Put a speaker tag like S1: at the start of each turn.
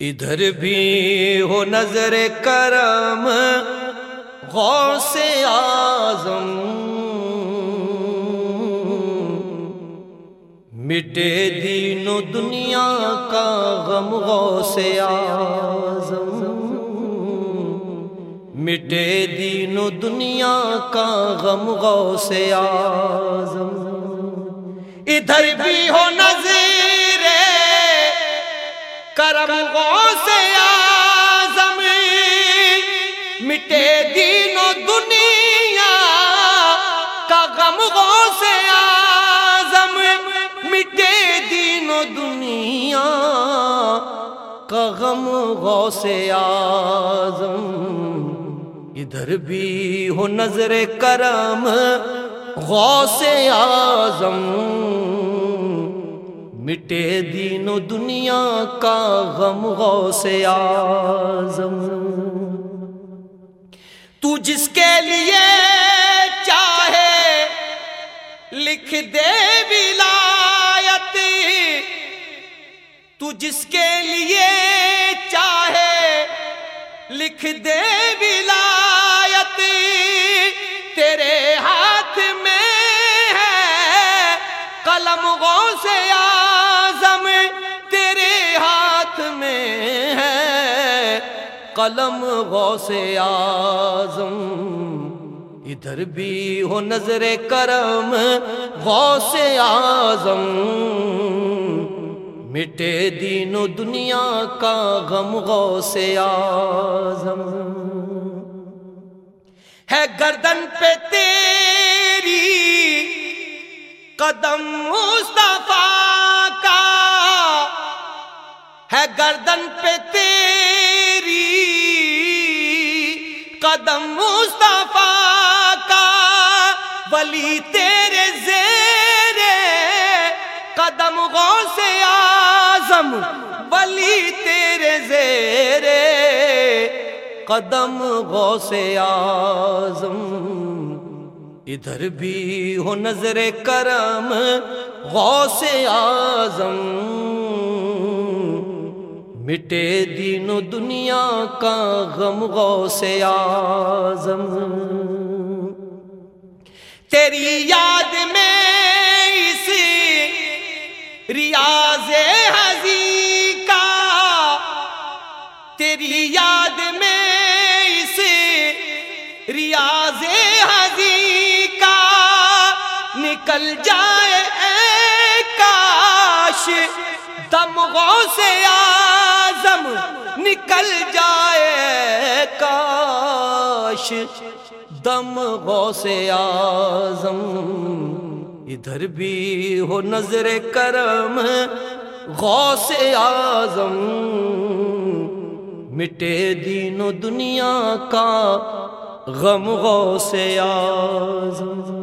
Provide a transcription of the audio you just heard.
S1: ادھر بھی ہو نظر کرم، غوث آزم مٹے دین و دنیا کا غم، غوث آزم مٹے دین و دنیا کا غم، غوث آزم ادھر بھی ہو نظر کرم غوث آزم مٹے دین و دنیا کا غم غوث آزم مٹے دین و دنیا کا غم غوث آزم ادھر بھی ہو نظر کرم غوث آزم مٹے دین و دنیا کا غم غوث آزم تو جس کے لیے چاہے لکھ دے ولایت، تو جس کے لیے چاہے لکھ دے ولایت، تیرے ہاتھ میں ہے قلم غوث آزم قلم غوث آزم ادھر بھی ہو نظر کرم غوث آزم مٹے دین و دنیا کا غم غوث آزم ہے گردن پہ تیری قدم مصطفیٰ قدم مصطفیٰ کا، ولی تیرے زیر قدم غوث آزم ولی تیرے زیر قدم غوث آزم ادھر بھی ہو نظر کرم غوث آزم مٹے دین و دنیا کا غم غوث آزم تیری یاد میں اس ریاض حضی کا، تیری یاد میں اس ریاض حضی کا نکل جائے اے کاش دم غوث آزم نکل جائے کاش دم غوث آزم ادھر بھی ہو نظر کرم غوث آزم مٹے دین و دنیا کا غم غوث آزم